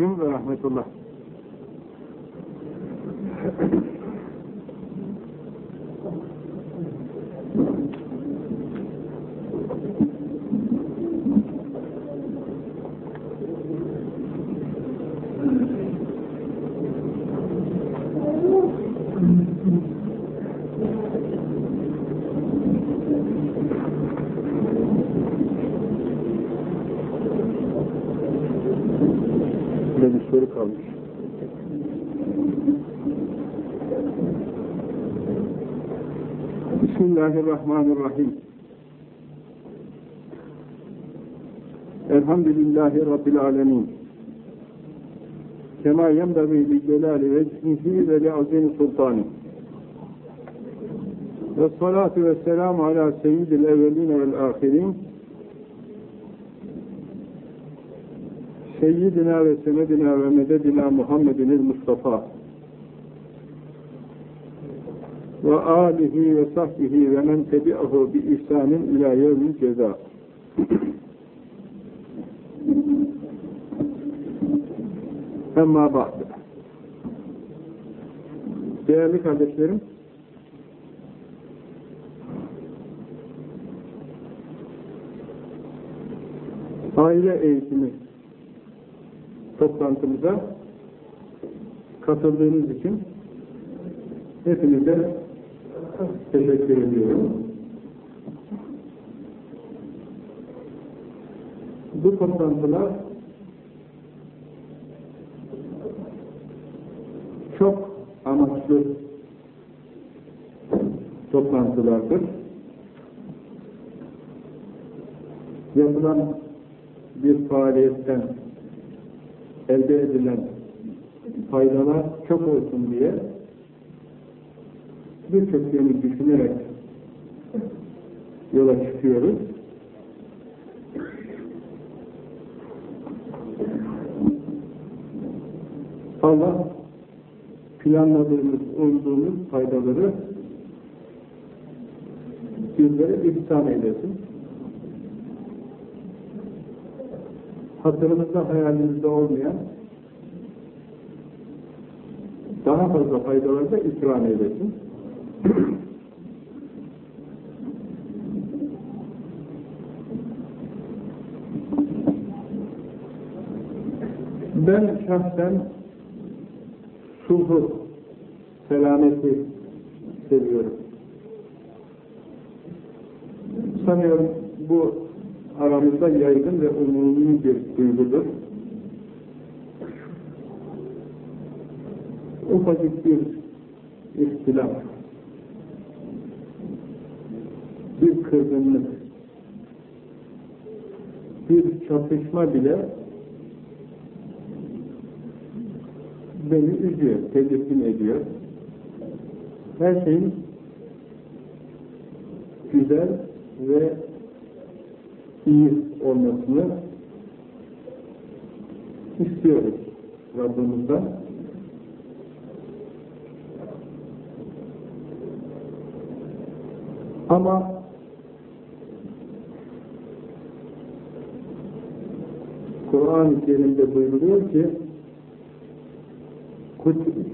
Aleyküm ve Rahmetullah. Bir bir soru kalmış. Bismillahirrahmanirrahim. Elhamdülillahi Rabbil alemin. Kema yenbeği li celali vecihi ve li azim sultani. Ve salatu ve selamu ala seyyidil evveline vel ahirin. Seyyidina ve senedina ve mededina Muhammedin Mustafa ve alihi ve sahbihi ve men tebi'ahu bi ihsanin ila yevmil ceza. Emma ba'd. Değerli kardeşlerim, aile eğitimi toplantımıza katıldığınız için hepinize teşekkür ediyorum. Bu toplantılar çok amaçlı toplantılardır. Yapılan bir faaliyetten elde edilen faydalar çok olsun diye birçok yönü düşünerek yola çıkıyoruz. Allah planladığımız, umduğumuz faydaları bizlere ihsan eylesin. hatırımızda, hayalimizde olmayan daha fazla faydaları da ikram eylesin. Ben şahsen sulhu, selameti seviyorum. Sanıyorum bu aramızda yaygın ve umumi bir duygudur. Ufacık bir ihtilaf, bir kırgınlık, bir çatışma bile beni üzüyor, tedirgin ediyor. Her şeyin güzel ve iyi olmasını istiyoruz Rabbimizden. Ama Kur'an-ı Kerim'de buyuruyor ki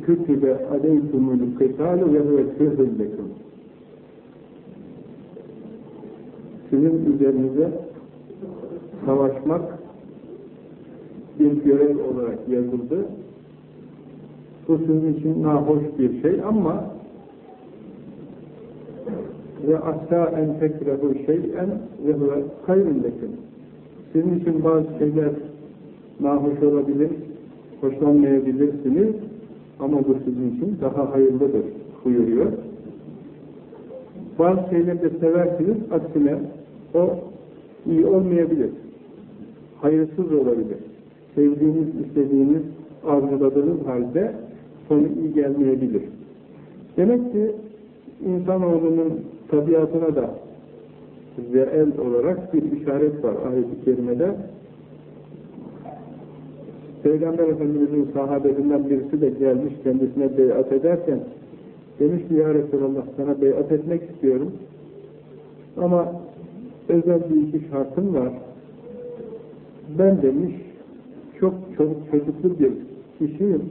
kütübe aleykumul kıtalu ve huve kühüllekum sizin üzerinize savaşmak bir görev olarak yazıldı. Bu sizin için nahoş bir şey ama ve asla en tekrehu şeyen ve huve hayrun lekum. Sizin için bazı şeyler nahoş olabilir, hoşlanmayabilirsiniz ama bu sizin için daha hayırlıdır buyuruyor. Bazı şeyleri de seversiniz, aksine o iyi olmayabilir. Hayırsız olabilir. sevdiğiniz, istediğiniz, arzuladığınız halde sonu iyi gelmeyebilir. Demek ki insanoğlunun tabiatına da reel olarak bir işaret var ayet-i kerimede. Peygamber Efendimiz'in sahabesinden birisi de gelmiş kendisine beyat ederken demiş ki ya Resulallah sana beyat etmek istiyorum ama özel bir iki şartım var. Ben demiş çok çocuk çocuklu bir kişiyim.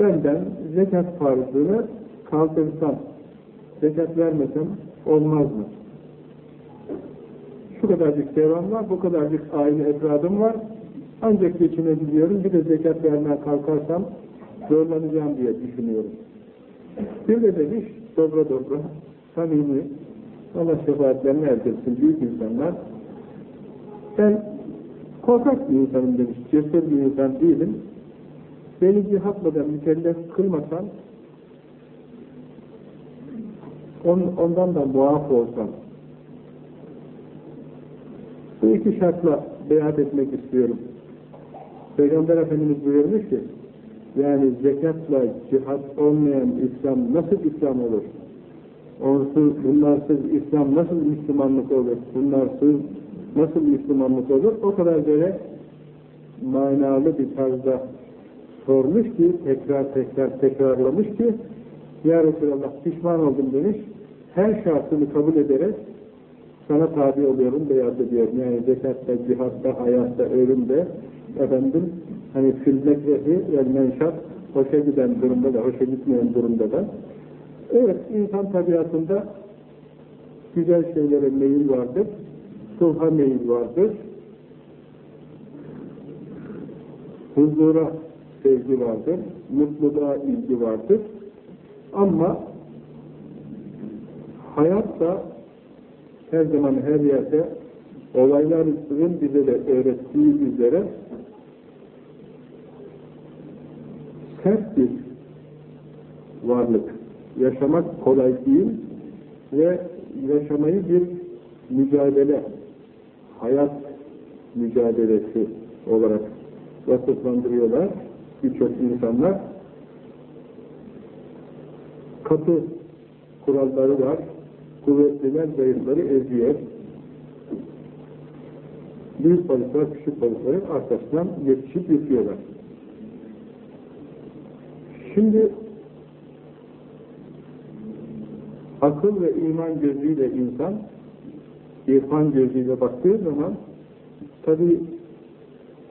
Benden zekat farzını kaldırsam, zekat vermesem olmaz mı? Şu kadarcık devam var, bu kadarcık aile efradım var, ancak geçinebiliyorum, bir de zekat vermeye kalkarsam zorlanacağım diye düşünüyorum. Bir de demiş, dobra dobra, samimi, Allah şefaatlerini erdirsin, büyük insanlar. Ben korkak bir insanım demiş, cesur bir insan değilim. Beni cihatla da mükellef kılmasan, on, ondan da muaf olsam, bu iki şartla beyat etmek istiyorum. Peygamber Efendimiz buyurmuş ki, yani zekatla cihat olmayan İslam nasıl İslam olur? Onsuz, bunlarsız İslam nasıl Müslümanlık olur? Bunlarsız nasıl Müslümanlık olur? O kadar böyle manalı bir tarzda sormuş ki, tekrar tekrar tekrarlamış ki, Ya Resulallah pişman oldum demiş, her şartını kabul ederek sana tabi oluyorum, beyaz ediyorum. Yani zekatta, cihatta, hayatta, ölümde, efendim, hani filmekrehi, yani menşat, hoşa giden durumda da, hoşa gitmeyen durumda da. Evet, insan tabiatında güzel şeylere meyil vardır, sulha meyil vardır, huzura sevgi vardır, mutluluğa ilgi vardır. Ama hayat da her zaman her yerde olayların bize de öğrettiği üzere sert bir varlık. Yaşamak kolay değil ve yaşamayı bir mücadele, hayat mücadelesi olarak vasıflandırıyorlar birçok insanlar. Katı kuralları var, kuvvetliler zayıfları eziyor. Büyük balıklar küçük balıkların arkasından yetişip yıkıyorlar. Şimdi akıl ve iman gözüyle insan irfan gözüyle baktığı zaman tabi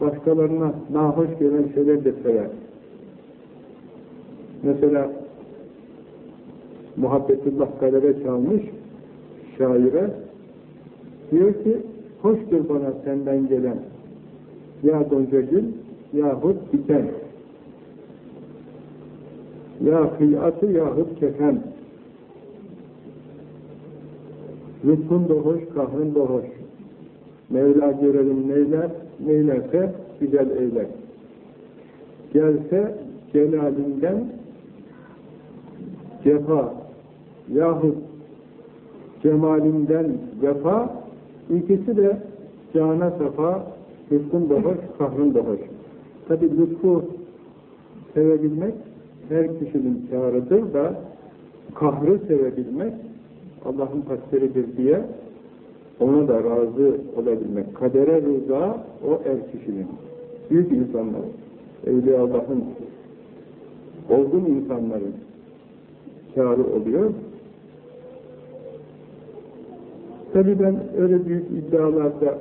başkalarına nahoş gelen şeyler de sever. Mesela Muhabbetullah galebe çalmış şaire diyor ki hoştur bana senden gelen ya gonca gül yahut diken ya hıyatı yahut kefen lütfun da hoş, kahrın da hoş. Mevla görelim neyler neylerse güzel eyler. Gelse celalinden cefa yahut cemalinden vefa ikisi de cana safa lütfun da hoş, kahrın da hoş. Tabi lütfu sevebilmek her kişinin çağrıdır da kahrı sevebilmek Allah'ın takdiridir diye ona da razı olabilmek. Kadere rıza o er kişinin. Büyük insanlar, Evliya Allah'ın olgun insanların kârı oluyor. Tabi ben öyle büyük iddialarda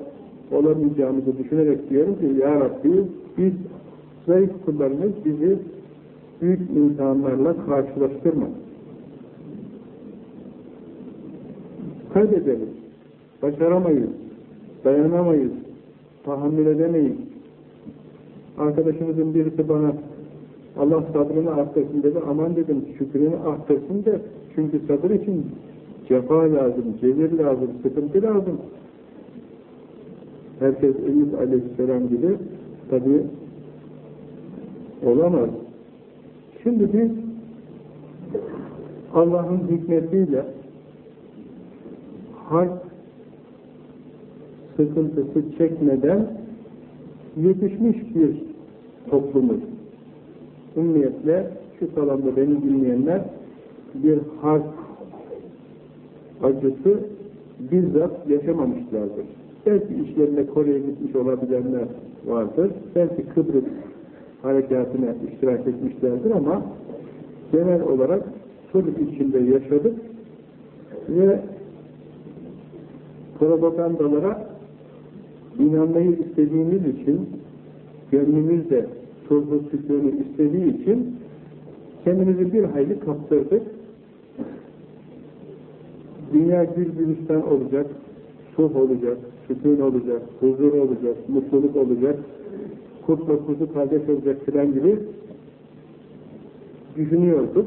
olamayacağımızı düşünerek diyorum ki Ya Rabbi biz zayıf kullarımız bizi büyük insanlarla karşılaştırma. Kaybederiz. Başaramayız. Dayanamayız. Tahammül edemeyiz. Arkadaşımızın birisi bana Allah sabrını arttırsın dedi. Aman dedim şükrünü arttırsın da çünkü sabır için cefa lazım, celir lazım, sıkıntı lazım. Herkes Eyüp aleyhisselam gibi tabi olamaz. Şimdi biz Allah'ın hikmetiyle harp sıkıntısı çekmeden yetişmiş bir toplumuz. Ümmiyetle şu salonda beni dinleyenler bir harp acısı bizzat yaşamamışlardır. Belki işlerine Kore'ye gitmiş olabilenler vardır. Belki Kıbrıs harekatına iştirak etmişlerdir ama genel olarak sulh içinde yaşadık ve propagandalara inanmayı istediğimiz için gönlümüz de sulhu istediği için kendimizi bir hayli kaptırdık. Dünya gül gülistan olacak, sulh olacak, sükun olacak, huzur olacak, mutluluk olacak, kurtla kuzu kardeş olacak filan gibi düşünüyorduk.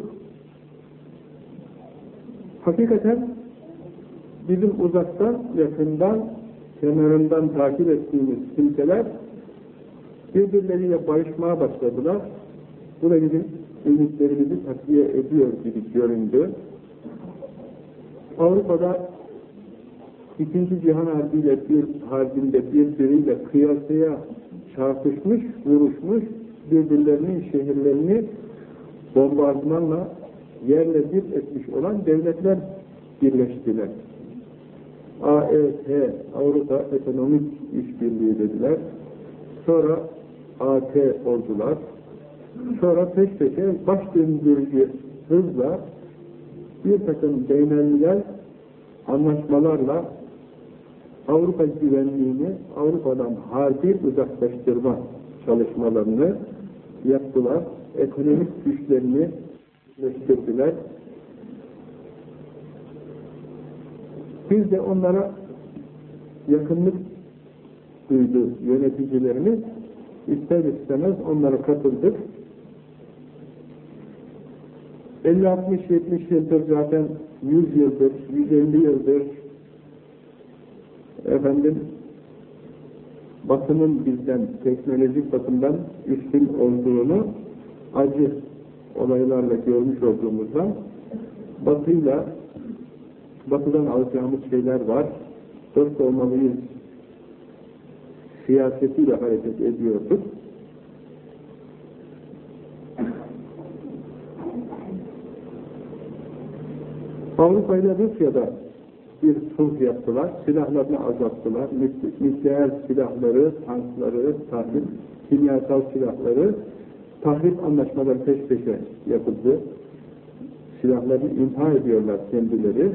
Hakikaten bizim uzaktan, yakından, kenarından takip ettiğimiz kimseler birbirleriyle barışmaya başladılar. Bu da bizim ümitlerimizi takviye ediyor gibi göründü. Avrupa'da İkinci Cihan Harbi'yle bir harbinde birbiriyle kıyasıya çarpışmış, vuruşmuş, birbirlerinin şehirlerini bombardımanla yerle bir etmiş olan devletler birleştiler. AET, Avrupa Ekonomik İşbirliği dediler. Sonra AT oldular. Sonra peş peşe baş döndürücü hızla bir takım beyneliler anlaşmalarla Avrupa güvenliğini Avrupa'dan harbi uzaklaştırma çalışmalarını yaptılar. Ekonomik güçlerini güçleştirdiler. Biz de onlara yakınlık duydu yöneticilerimiz. İster istemez onlara katıldık. 50-60-70 yıldır zaten 100 yıldır, 150 yıldır efendim Batı'nın bizden teknolojik bakımdan üstün olduğunu acı olaylarla görmüş olduğumuzdan Batı'yla Batı'dan alacağımız şeyler var. Dost olmalıyız siyasetiyle hareket ediyorduk. Avrupa ile Rusya'da bir sulh yaptılar, silahlarını azalttılar, nükleer silahları, tankları, tahrip, kimyasal silahları, tahrip anlaşmaları peş peşe yapıldı. Silahlarını imha ediyorlar kendileri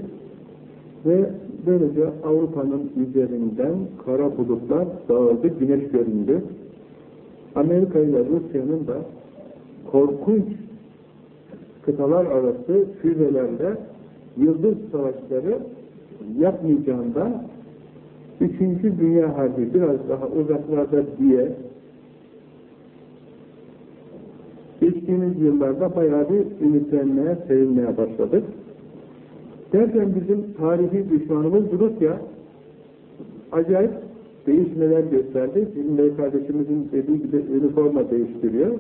ve böylece Avrupa'nın üzerinden kara bulutlar dağıldı, güneş göründü. Amerika ile Rusya'nın da korkunç kıtalar arası füzelerle yıldız savaşları yapmayacağından Üçüncü Dünya Harbi biraz daha uzaklarda diye geçtiğimiz yıllarda bayağı bir ümitlenmeye, sevinmeye başladık. Derken bizim tarihi düşmanımız Rusya acayip değişmeler gösterdi. Bizim Bey kardeşimizin dediği gibi üniforma değiştiriyor.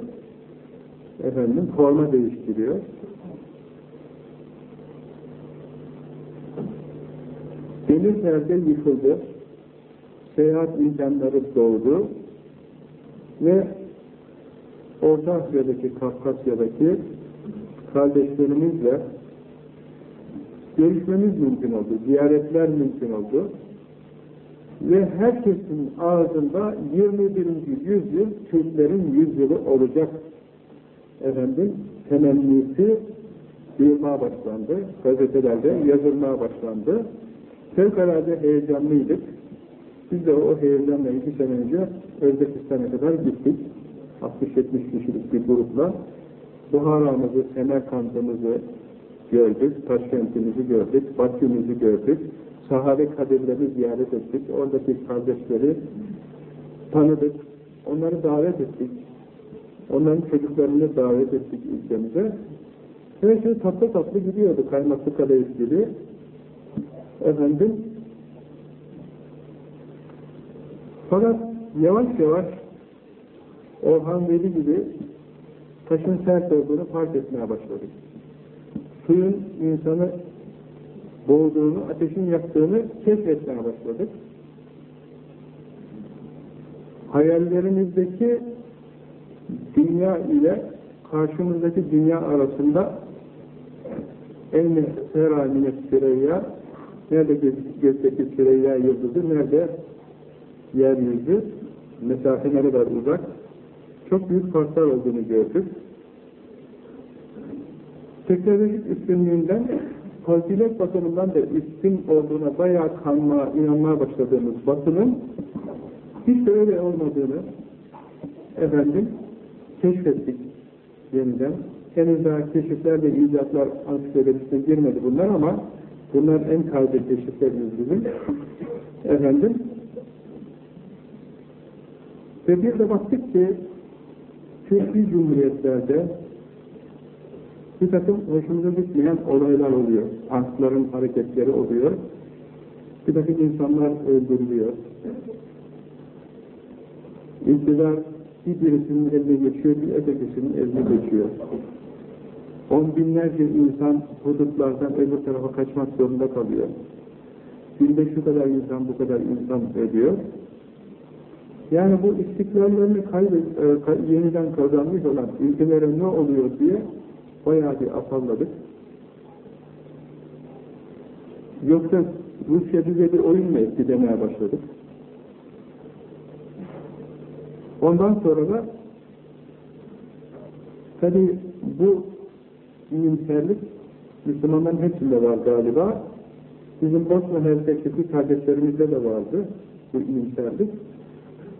Efendim forma değiştiriyor. Demir perde yıkıldı. Seyahat imkanları doğdu. Ve Orta Asya'daki, Kafkasya'daki kardeşlerimizle görüşmemiz mümkün oldu, ziyaretler mümkün oldu. Ve herkesin ağzında 21. yüzyıl Türklerin yüzyılı olacak efendim temennisi duyulmaya başlandı. Gazetelerde yazılmaya başlandı. Fevkalade heyecanlıydık. Biz de o heyecanla iki sene önce Özbekistan'a kadar gittik. 60-70 kişilik bir grupla. Buhara'mızı, Semerkant'ımızı gördük, Taşkent'imizi gördük, Bakü'müzü gördük. Sahabe kadirleri ziyaret ettik. Oradaki kardeşleri tanıdık. Onları davet ettik. Onların çocuklarını davet ettik ülkemize. Her şey tatlı tatlı gidiyordu. Kaymaklı kadayıf gibi. Efendim fakat yavaş yavaş Orhan Veli gibi taşın sert olduğunu fark etmeye başladık. Suyun insanı boğduğunu, ateşin yaktığını keşfetmeye başladık. hayallerimizdeki dünya ile karşımızdaki dünya arasında en seramine süreyya nerede gökteki süreyya yıldızı nerede yeryüzü mesafe ne kadar uzak çok büyük farklar olduğunu gördük. Teknolojik üstünlüğünden fazilet bakımından da üstün olduğuna bayağı kanma, inanmaya başladığımız batının hiç de öyle olmadığını efendim keşfettik yeniden. Henüz daha keşifler ve icatlar ansiklopedisine girmedi bunlar ama bunlar en taze keşiflerimiz bizim. Efendim ve bir de baktık ki Türkiye Cumhuriyetlerde bir takım hoşumuza gitmeyen olaylar oluyor. Tankların hareketleri oluyor. Bir takım insanlar öldürülüyor. İktidar bir birisinin eline geçiyor, bir ötekisinin eline geçiyor. On binlerce insan hudutlardan öbür tarafa kaçmak zorunda kalıyor. Günde şu kadar insan, bu kadar insan ölüyor. Yani bu istiklallerini e, yeniden kazanmış olan ülkelere ne oluyor diye bayağı bir afalladık. Yoksa Rusya bize bir oyun mu etti demeye başladık. Ondan sonra da tabi bu iyimserlik Müslümanların hepsinde var galiba. Bizim Bosna Hersek'teki kardeşlerimizde de vardı bu iyimserlik.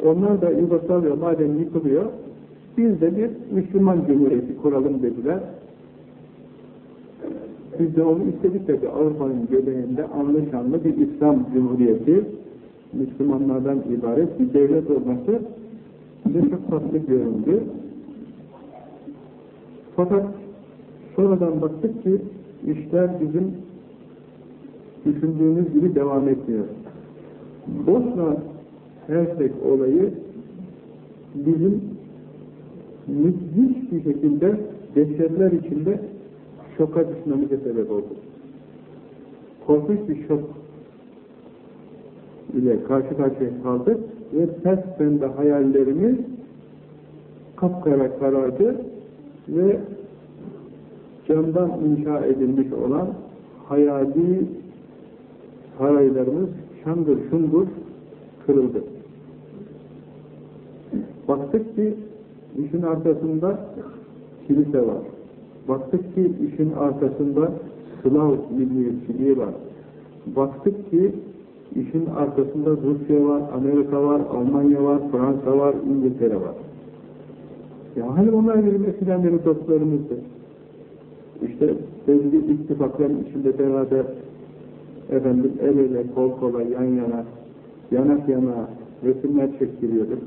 Onlar da Yugoslavya madem yıkılıyor, biz de bir Müslüman Cumhuriyeti kuralım dediler. Biz de onu istedik dedi. Avrupa'nın göbeğinde anlı bir İslam Cumhuriyeti, Müslümanlardan ibaret bir devlet olması bize çok tatlı göründü. Fakat sonradan baktık ki işler bizim düşündüğümüz gibi devam etmiyor. Bosna Hersek olayı bizim müthiş bir şekilde dehşetler içinde şoka düşmemize sebep oldu. Korkunç bir şok ile karşı karşıya kaldık ve ters pembe hayallerimiz kapkara karardı ve camdan inşa edilmiş olan hayali saraylarımız şandır şundur kırıldı. Baktık ki işin arkasında kilise var. Baktık ki işin arkasında Slav milliyetçiliği var. Baktık ki işin arkasında Rusya var, Amerika var, Almanya var, Fransa var, İngiltere var. Ya hani onlar eskiden beri dostlarımızdı. İşte belli ittifakların içinde beraber efendim el ele, kol kola, yan yana, yanak yana resimler çektiriyorduk.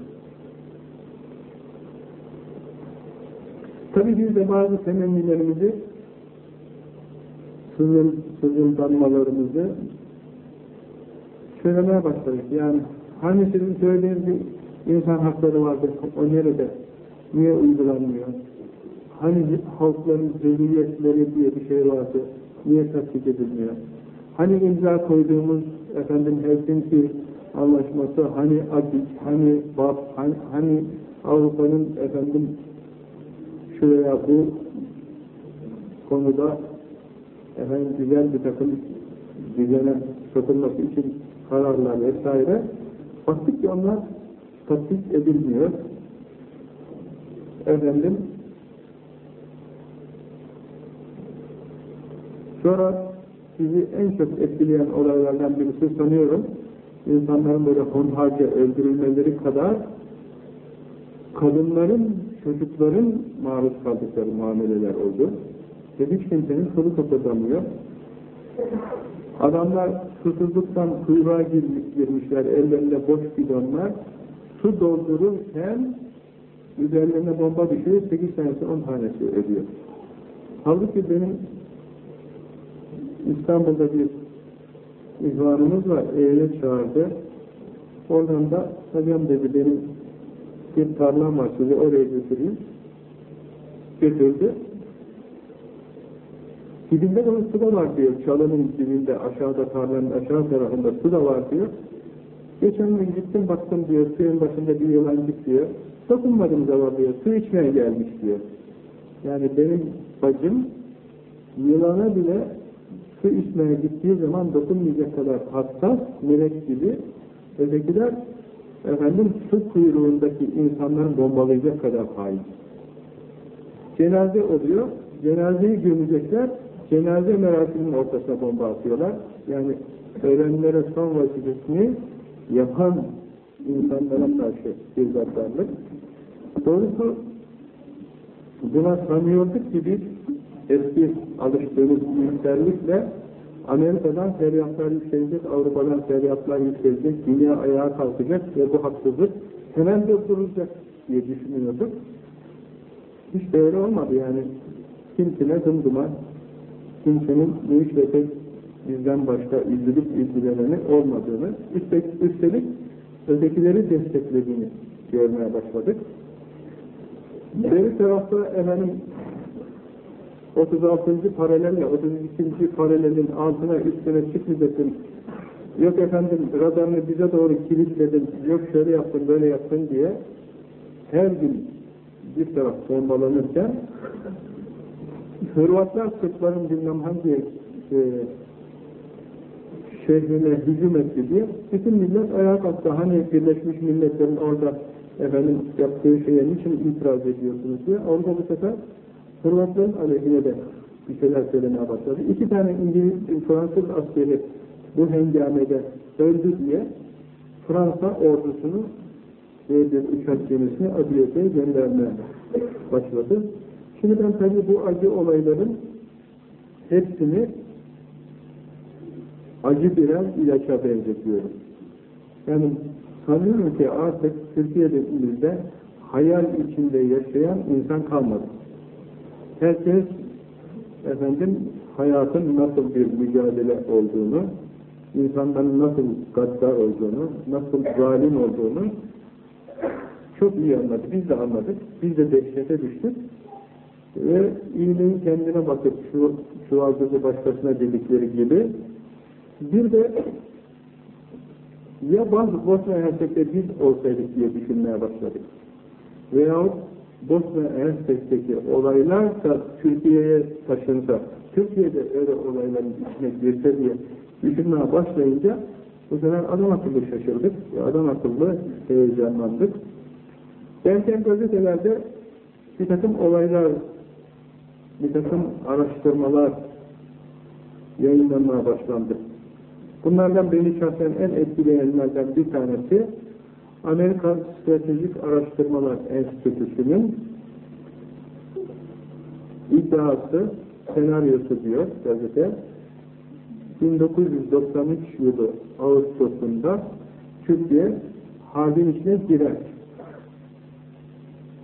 Tabi biz de bazı temennilerimizi sızıl, sızıldanmalarımızı söylemeye başladık. Yani hani sizin söylediğiniz bir insan hakları vardır, o nerede? Niye uygulanmıyor? Hani halkların zeliyetleri diye bir şey vardı, niye tatbik edilmiyor? Hani imza koyduğumuz efendim Helsinki anlaşması, hani Adik, hani BAP, hani, hani Avrupa'nın efendim şuraya bu konuda efendim güzel bir takım düzene sokulması için kararlar vesaire baktık ki onlar tatbik edilmiyor. Efendim sonra sizi en çok etkileyen olaylardan birisi sanıyorum insanların böyle hunharca öldürülmeleri kadar kadınların, çocukların maruz kaldıkları muameleler oldu. Ve hiç kimsenin kılı kıpırdamıyor. Adamlar susuzluktan kuyruğa girmişler, ellerinde boş bidonlar. Su doldururken üzerlerine bomba düşüyor, 8 tanesi 10 tanesi ölüyor. Halbuki benim İstanbul'da bir ihvanımız var, eğile çağırdı. Oradan da, hocam dedi, benim bir tarlam var, sizi oraya götüreyim. Götürdü. Dibinde bunun su da var diyor, çalının dibinde, aşağıda tarlanın aşağı tarafında su da var diyor. Geçen gün gittim baktım diyor, suyun başında bir yılan diyor. Dokunmadım zavallıya, su içmeye gelmiş diyor. Yani benim bacım yılana bile su içmeye gittiği zaman dokunmayacak kadar hassas, melek gibi ötekiler efendim su kuyruğundaki insanların bombalayacak kadar hain. Cenaze oluyor, cenazeyi gömecekler, cenaze merasiminin ortasına bomba atıyorlar. Yani ölenlere son vazifesini yapan insanlara karşı bir gaddarlık. Doğrusu buna sanıyorduk ki biz eski alıştığımız iyimserlikle Amerika'dan feryatlar yükselecek, Avrupa'dan feryatlar yükselecek, dünya ayağa kalkacak ve bu haksızlık hemen durdurulacak diye düşünüyorduk. Hiç de öyle olmadı yani. Kimsine dımdıma, kimsenin bu işle tek bizden başka üzülüp üzüleneni olmadığını, üstelik, üstelik ötekileri desteklediğini görmeye başladık. Bir tarafta efendim 36. paralelle 32. paralelin altına üstüne çıkmayacaksın. Yok efendim radarını bize doğru kilitledin, yok şöyle yaptın böyle yaptın diye her gün bir taraf bombalanırken Hırvatlar Sırpların bilmem hangi e, şehrine hücum etti diye bütün millet ayağa kalktı. Hani Birleşmiş Milletler'in orada efendim yaptığı şeye niçin itiraz ediyorsunuz diye. Orada bu sefer Hırvatların aleyhine de bir şeyler söylemeye başladı. İki tane İngiliz, Fransız askeri bu hengamede öldü diye Fransa ordusunu ve bir uçak gemisini Adiye'ye göndermeye başladı. Şimdi ben tabii bu acı olayların hepsini acı birer ilaça benzetiyorum. Yani sanıyorum ki artık Türkiye'de hayal içinde yaşayan insan kalmadı. Herkes efendim hayatın nasıl bir mücadele olduğunu, insanların nasıl gaddar olduğunu, nasıl zalim olduğunu çok iyi anladı. Biz de anladık. Biz de dehşete düştük. Ve iyiliğin kendine bakıp şu çuvaldızı başkasına dedikleri gibi bir de ya bazı Bosna Hersek'te biz olsaydık diye düşünmeye başladık. Veyahut Bosna Hersek'teki olaylar da Türkiye'ye taşınsa, Türkiye'de öyle olayların içine girse diye düşünmeye başlayınca bu sefer adam akıllı şaşırdık, adam akıllı heyecanlandık. Derken gazetelerde bir takım olaylar, bir takım araştırmalar yayınlanmaya başlandı. Bunlardan beni şahsen en etkileyenlerden bir tanesi Amerika Stratejik Araştırmalar Enstitüsü'nün iddiası, senaryosu diyor gazete. 1993 yılı Ağustos'unda Türkiye harbin içine girer.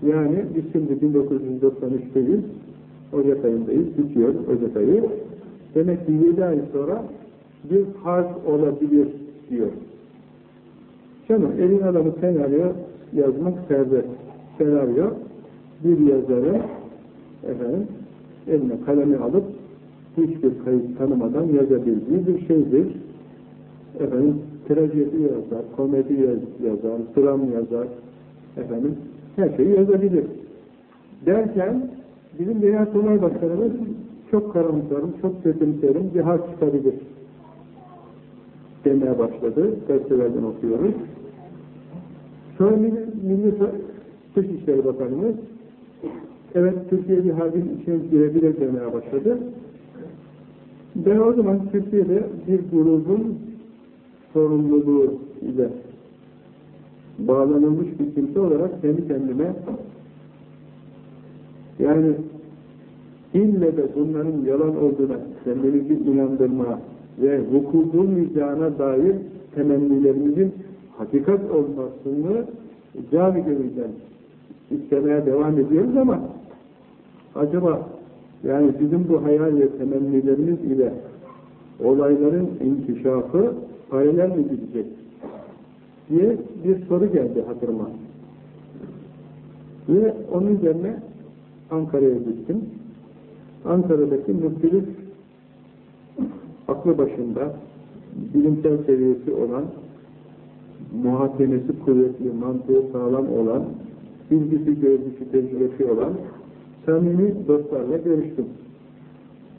Yani biz şimdi 1993'teyiz, Ocak ayındayız, bitiyor Ocak ayı. Demek ki 7 ay sonra bir harp olabilir diyor. Canım elin adamı senaryo yazmak serbest. Senaryo bir yazarın efendim eline kalemi alıp hiçbir kayıt tanımadan yazabildiği bir şeydir. Efendim trajedi yazar, komedi yazar, dram yazar, efendim her şeyi yazabilir. Derken bizim Dünya Sunay Başkanımız çok karamsarım, çok kötümserim, cihaz çıkabilir demeye başladı. Gazetelerden okuyoruz. Sonra Milli, Milli Dışişleri Bakanımız evet Türkiye bir harbin içine girebilir demeye başladı. Ben o zaman Türkiye'de bir grubun sorumluluğu ile bağlanılmış bir kimse olarak kendi kendime yani ille de bunların yalan olduğuna kendimizi inandırma ve vuku bulmayacağına dair temennilerimizin hakikat olmasını cami gönülden istemeye devam ediyoruz ama acaba yani bizim bu hayal ve temennilerimiz ile olayların inkişafı paralel mi gidecek diye bir soru geldi hatırıma. Ve onun üzerine Ankara'ya gittim. Ankara'daki muhtelif aklı başında bilimsel seviyesi olan muhakemesi kuvvetli, mantığı sağlam olan, bilgisi, görgüsü, tecrübesi olan samimi dostlarla görüştüm.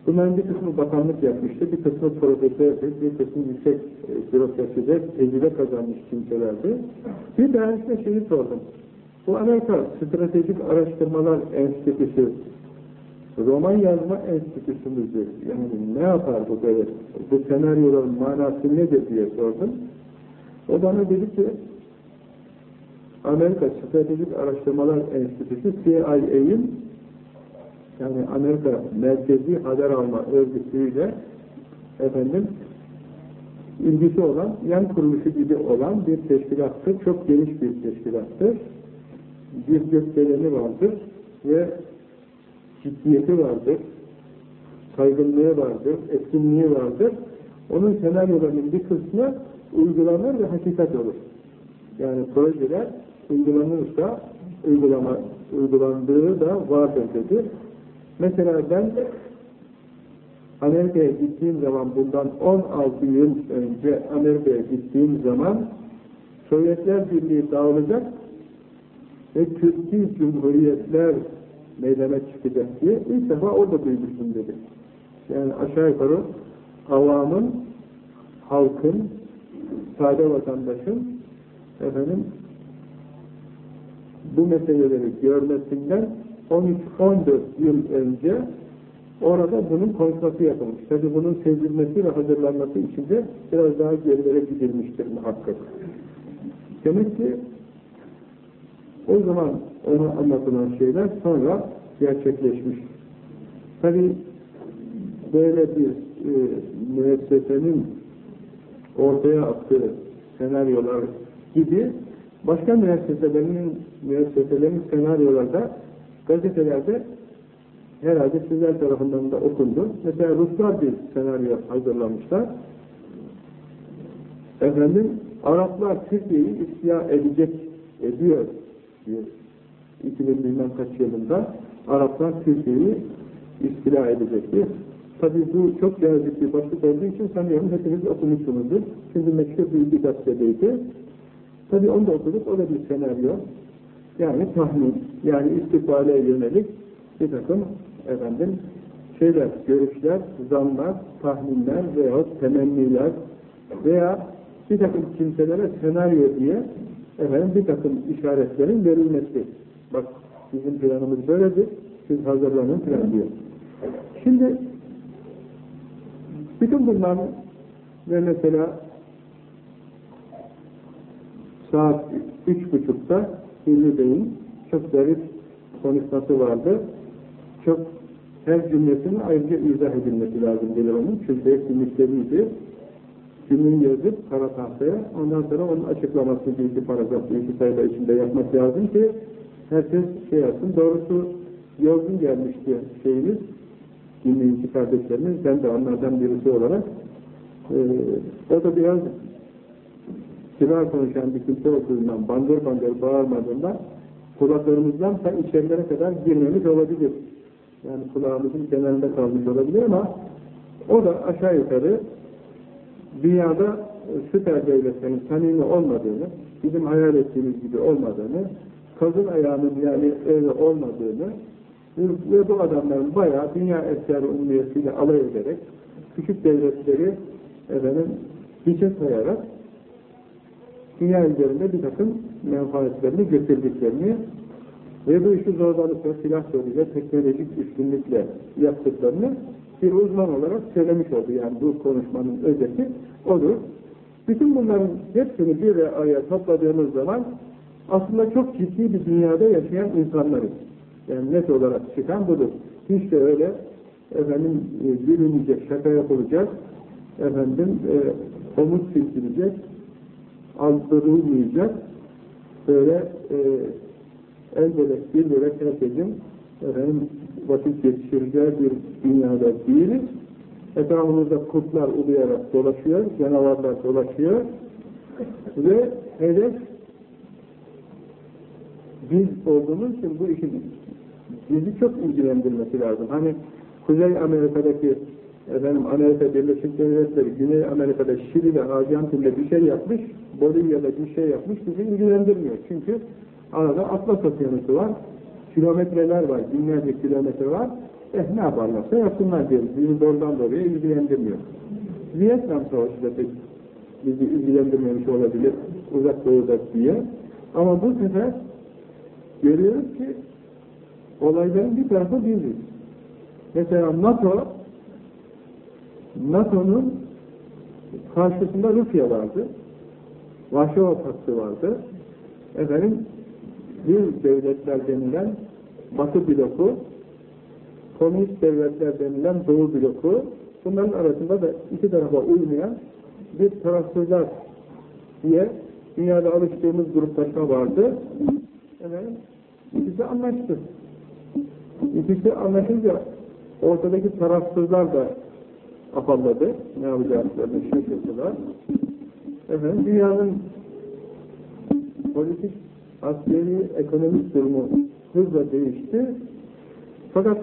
Bunların bir kısmı bakanlık yapmıştı, bir kısmı profesördü, bir kısmı yüksek e, bürokraside tecrübe kazanmış kimselerdi. Bir tanesine şeyi sordum. Bu Amerika Stratejik Araştırmalar Enstitüsü, roman yazma enstitüsü müdür? Yani ne yapar bu böyle? Bu senaryoların manası nedir diye sordum. O bana dedi ki, Amerika Stratejik Araştırmalar Enstitüsü CIA'in yani Amerika Merkezi Haber Alma Örgütü'yle efendim ilgisi olan, yan kuruluşu gibi olan bir teşkilattır. Çok geniş bir teşkilattır. Bir gökdeleni vardır ve ciddiyeti vardır, saygınlığı vardır, etkinliği vardır. Onun senaryolarının bir kısmı uygulanır ve hakikat olur. Yani projeler uygulanırsa uygulama, uygulandığı da vardır dedi. Mesela ben Amerika'ya gittiğim zaman bundan 16 yıl önce Amerika'ya gittiğim zaman Sovyetler Birliği dağılacak ve Türkiye Cumhuriyetler meydana çıkacak diye ilk defa orada duymuştum dedi. Yani aşağı yukarı avamın, halkın, sade vatandaşın efendim bu meseleleri görmesinden 13-14 yıl önce orada bunun konuşması yapılmış. Tabi bunun sezilmesi ve hazırlanması için de biraz daha gerilere gidilmiştir muhakkak. Demek ki o zaman ona anlatılan şeyler sonra gerçekleşmiş. Tabi böyle bir e, müessesenin ortaya attığı senaryolar gibi başka müesseselerin müesseselerin senaryolarda gazetelerde herhalde sizler tarafından da okundu. Mesela Ruslar bir senaryo hazırlamışlar. Efendim, Araplar Türkiye'yi istila edecek, ediyor diyor. 2000 bilmem kaç yılında Araplar Türkiye'yi istila edecekti. Tabi bu çok cazip bir başlık olduğu için sanıyorum hepiniz okumuşsunuzdur. Çünkü meşhur bir gazetedeydi. Tabi onu da okuduk, o da bir senaryo. Yani tahmin, yani istikbale yönelik bir takım efendim şeyler, görüşler, zanlar, tahminler veyahut temenniler veya bir takım kimselere senaryo diye efendim bir takım işaretlerin verilmesi. Bak bizim planımız böyledir, siz hazırlanın plan diyor. Şimdi bütün bunlar ve mesela saat üç buçukta Hilmi Bey'in çok zarif konuşması vardı. Çok her cümlesini ayrıca izah edilmesi lazım gelir onun. Çünkü hepsi müşteriydi. Cümleyi yazıp kara tahtaya, ondan sonra onun açıklamasını bir iki paragraf, bir iki sayfa içinde yapmak lazım ki herkes şey yapsın. Doğrusu yorgun gelmişti şeyimiz, dinleyici kardeşlerimiz, ben de onlardan birisi olarak. Ee, o da biraz kibar konuşan bir kimse olduğundan, bandır bandır bağırmadığından kulaklarımızdan ta içerilere kadar girmemiş olabilir. Yani kulağımızın kenarında kalmış olabilir ama o da aşağı yukarı dünyada süper devletlerin samimi olmadığını, bizim hayal ettiğimiz gibi olmadığını, kazın ayağının yani öyle olmadığını ve bu adamların bayağı dünya efkarı umumiyetiyle alay ederek küçük devletleri efendim hiçe sayarak dünya üzerinde bir takım menfaatlerini götürdüklerini ve bu işi zorbalıkla, silah yoluyla, teknolojik üstünlükle yaptıklarını bir uzman olarak söylemiş oldu. Yani bu konuşmanın özeti odur. Bütün bunların hepsini bir araya topladığımız zaman aslında çok ciddi bir dünyada yaşayan insanlarız. Yani net olarak çıkan budur. Hiç de öyle efendim e, gülünecek, şaka yapılacak, efendim e, omuz silkilecek, aldırılmayacak, böyle e, el bebek, bir bebek herkesin efendim, vakit geçireceği bir dünyada değiliz. Etrafımızda kurtlar uluyarak dolaşıyor, canavarlar dolaşıyor ve hedef biz olduğumuz için bu işin bizi çok ilgilendirmesi lazım. Hani Kuzey Amerika'daki efendim Amerika Birleşik Devletleri Güney Amerika'da Şili ve Arjantin'de bir şey yapmış. Bolivya'da bir şey yapmış bizi ilgilendirmiyor. Çünkü arada Atlas Okyanusu var, kilometreler var, binlerce kilometre var. Eh ne yaparlarsa yapsınlar diyoruz. Bizi doğrudan doğruya ilgilendirmiyor. Vietnam Savaşı da pek bizi ilgilendirmemiş olabilir uzak doğuda diye. Ama bu sefer görüyoruz ki olayların bir tarafı biziz. Mesela NATO NATO'nun karşısında Rusya vardı. Varşova Paktı vardı. Efendim bir devletler denilen Batı bloku, komünist devletler denilen Doğu bloku, bunların arasında da iki tarafa uymayan bir tarafsızlar diye dünyada alıştığımız gruplaşma vardı. Efendim, ikisi anlaştı. İkisi anlaşınca ortadaki tarafsızlar da afalladı. Ne yapacaklarını şaşırdılar. Efendim, dünyanın politik, askeri, ekonomik durumu hızla değişti. Fakat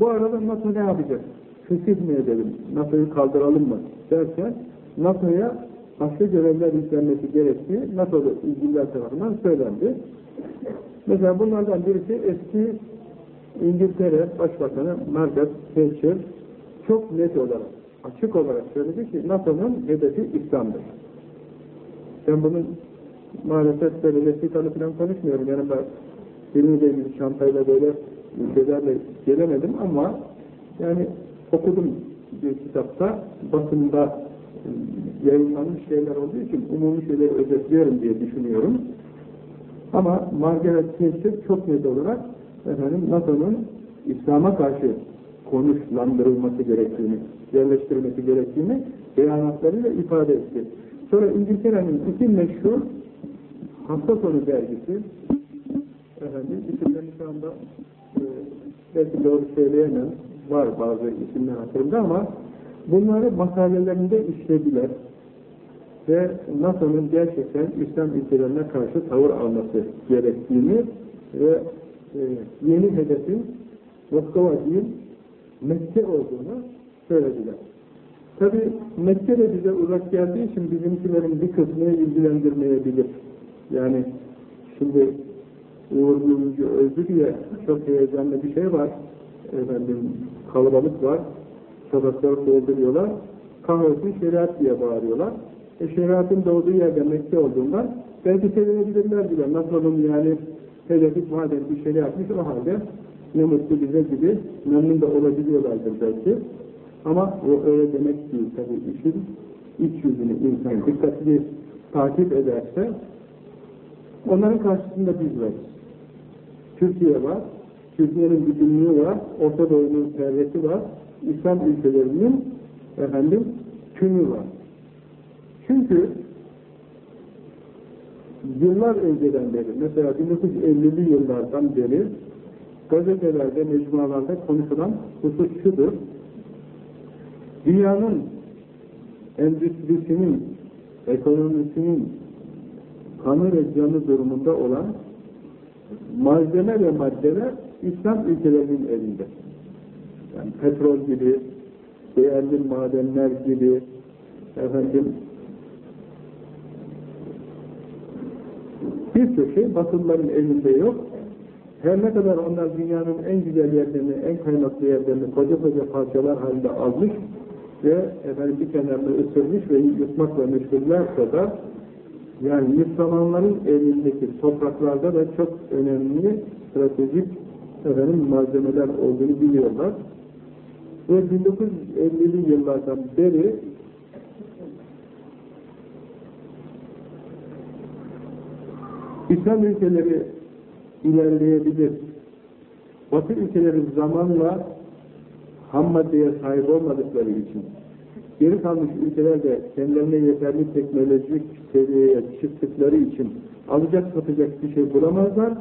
bu arada NATO ne yapacak? Fesih mi edelim? NATO'yu kaldıralım mı? derken NATO'ya başka görevler yüklenmesi gerektiği NATO'da ilgililer tarafından söylendi. Mesela bunlardan birisi eski İngiltere Başbakanı Margaret Thatcher çok net olarak, açık olarak söyledi ki NATO'nun hedefi İslam'dır. Ben bunun maalesef böyle vesikalı falan konuşmuyorum. Yani benimle ilgili çantayla böyle ülkelerle gelemedim ama yani okudum bir kitapta, basında yayınlanmış şeyler olduğu için umumi şeyleri özetliyorum diye düşünüyorum. Ama Margaret Thatcher çok net olarak efendim NATO'nun İslam'a karşı konuşlandırılması gerektiğini, yerleştirilmesi gerektiğini beyanatlarıyla ifade etti. Sonra İngiltere'nin iki meşhur hafta sonu dergisi efendim isimlerini şu anda e, belki doğru söyleyemem var bazı isimler hatırımda ama bunları makalelerinde işlediler ve NATO'nun gerçekten İslam ülkelerine karşı tavır alması gerektiğini ve e, yeni hedefin Moskova değil Mekke olduğunu söylediler. Tabi Mekke de bize uzak geldiği için bizimkilerin bir kısmını ilgilendirmeyebilir. Yani şimdi Uğur Bulucu öldü diye çok heyecanlı bir şey var. Efendim, kalabalık var. Sokakları dolduruyorlar. Kahrolsun şeriat diye bağırıyorlar. E, şeriatın doğduğu yerde Mekke olduğundan belki sevinebilirler bile. Nasıl'ın yani hedefi madem bir yapmış o halde ne mutlu bize gibi memnun da olabiliyorlardır belki. Ama o öyle demek değil. Tabi işin iç yüzünü insan dikkatli takip ederse onların karşısında biz varız. Türkiye var, Türkiye'nin bütünlüğü var, Orta Doğu'nun serveti var, İslam ülkelerinin efendim tümü var. Çünkü yıllar önceden beri, mesela 1950'li yıllardan beri gazetelerde, mecmualarda konuşulan husus şudur. Dünyanın endüstrisinin, ekonomisinin kanı ve canı durumunda olan malzeme ve maddeler İslam ülkelerinin elinde. Yani petrol gibi, değerli madenler gibi, efendim, birçok şey Batılıların elinde yok. Her ne kadar onlar dünyanın en güzel yerlerini, en kaynaklı yerlerini koca koca parçalar halinde almış ve efendim bir kenarını ısırmış ve yutmakla meşgullerse da yani Müslümanların elindeki topraklarda da çok önemli stratejik efendim, malzemeler olduğunu biliyorlar. Ve 1950'li yıllardan beri İslam ülkeleri ilerleyebilir. Batı ülkeleri zamanla ham maddeye sahip olmadıkları için geri kalmış ülkeler de kendilerine yeterli teknolojik seviyeye çıktıkları için alacak satacak bir şey bulamazlar.